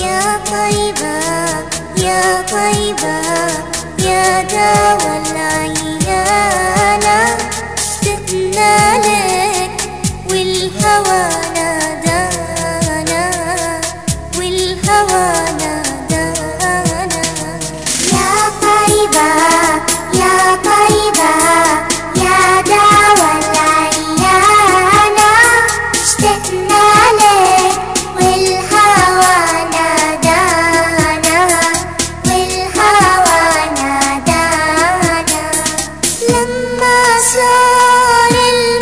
يا طيبة يا طيبة يا دوا العيانة اشتقنا لك والهوى نادانا. والهوى نادانا. يا طيبة Shut